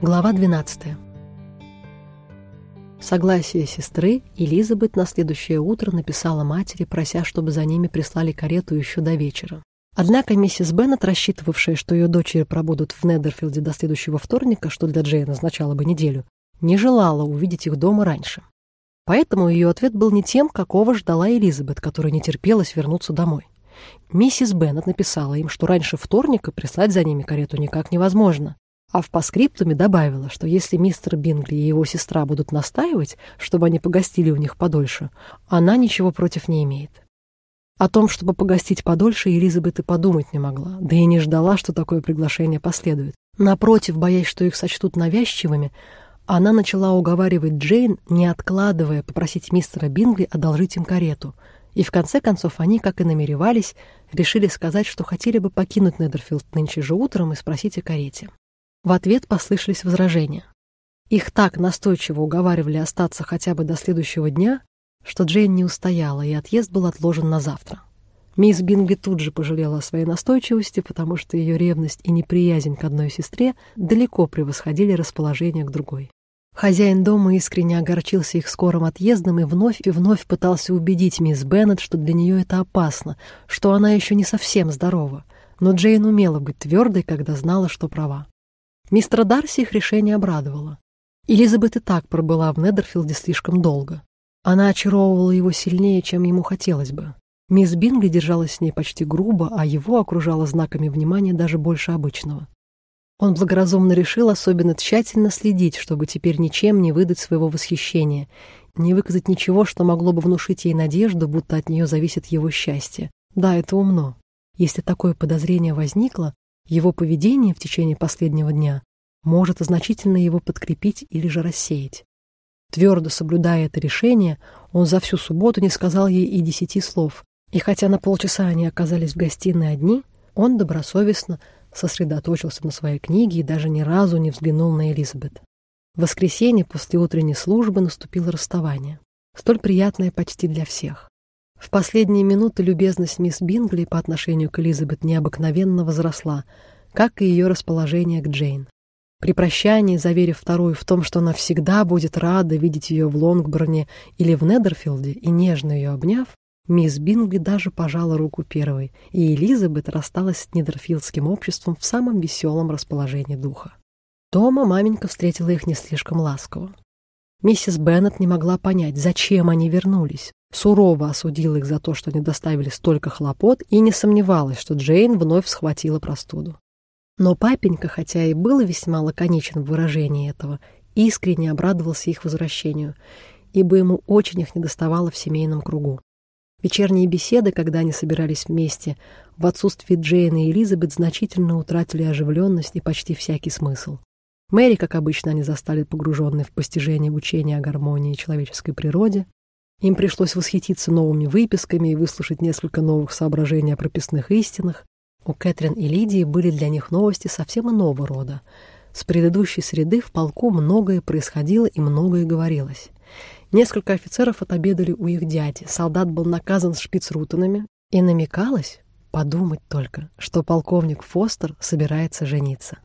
Глава 12. Согласие сестры Элизабет на следующее утро написала матери, прося, чтобы за ними прислали карету еще до вечера. Однако миссис Беннет, рассчитывавшая, что ее дочери пробудут в Недерфилде до следующего вторника, что для Джейн означало бы неделю, не желала увидеть их дома раньше. Поэтому ее ответ был не тем, какого ждала Элизабет, которая не терпелась вернуться домой. Миссис Беннет написала им, что раньше вторника прислать за ними карету никак невозможно, а в паскриптуме добавила, что если мистер Бингли и его сестра будут настаивать, чтобы они погостили у них подольше, она ничего против не имеет. О том, чтобы погостить подольше, Элизабет и подумать не могла, да и не ждала, что такое приглашение последует. Напротив, боясь, что их сочтут навязчивыми, она начала уговаривать Джейн, не откладывая, попросить мистера Бингли одолжить им карету. И в конце концов они, как и намеревались, решили сказать, что хотели бы покинуть Недерфилд нынче же утром и спросить о карете. В ответ послышались возражения. Их так настойчиво уговаривали остаться хотя бы до следующего дня, что Джейн не устояла, и отъезд был отложен на завтра. Мисс Бингли тут же пожалела о своей настойчивости, потому что ее ревность и неприязнь к одной сестре далеко превосходили расположение к другой. Хозяин дома искренне огорчился их скорым отъездом и вновь и вновь пытался убедить мисс Беннет, что для нее это опасно, что она еще не совсем здорова. Но Джейн умела быть твердой, когда знала, что права. Мистера Дарси их решение обрадовало. Элизабет и так пробыла в Недерфилде слишком долго. Она очаровывала его сильнее, чем ему хотелось бы. Мисс Бингли держалась с ней почти грубо, а его окружала знаками внимания даже больше обычного. Он благоразумно решил особенно тщательно следить, чтобы теперь ничем не выдать своего восхищения, не выказать ничего, что могло бы внушить ей надежду, будто от нее зависит его счастье. Да, это умно. Если такое подозрение возникло, его поведение в течение последнего дня может значительно его подкрепить или же рассеять. Твердо соблюдая это решение, он за всю субботу не сказал ей и десяти слов, и хотя на полчаса они оказались в гостиной одни, он добросовестно сосредоточился на своей книге и даже ни разу не взглянул на Элизабет. В воскресенье после утренней службы наступило расставание, столь приятное почти для всех. В последние минуты любезность мисс Бингли по отношению к Элизабет необыкновенно возросла, как и ее расположение к Джейн. При прощании, заверив вторую в том, что она всегда будет рада видеть ее в Лонгборне или в Недерфилде, и нежно ее обняв, мисс Бингли даже пожала руку первой, и Элизабет рассталась с Недерфилдским обществом в самом веселом расположении духа. Дома маменька встретила их не слишком ласково. Миссис Беннет не могла понять, зачем они вернулись. Сурово осудила их за то, что они доставили столько хлопот, и не сомневалась, что Джейн вновь схватила простуду. Но папенька, хотя и был весьма лаконичен в выражении этого, искренне обрадовался их возвращению, ибо ему очень их недоставало в семейном кругу. Вечерние беседы, когда они собирались вместе, в отсутствии Джейна и Элизабет значительно утратили оживленность и почти всякий смысл. Мэри, как обычно, они застали погруженной в постижение учения о гармонии человеческой природе. Им пришлось восхититься новыми выписками и выслушать несколько новых соображений о прописных истинах. У Кэтрин и Лидии были для них новости совсем иного рода. С предыдущей среды в полку многое происходило и многое говорилось. Несколько офицеров отобедали у их дяди, солдат был наказан шпицрутенами, и намекалось, подумать только, что полковник Фостер собирается жениться.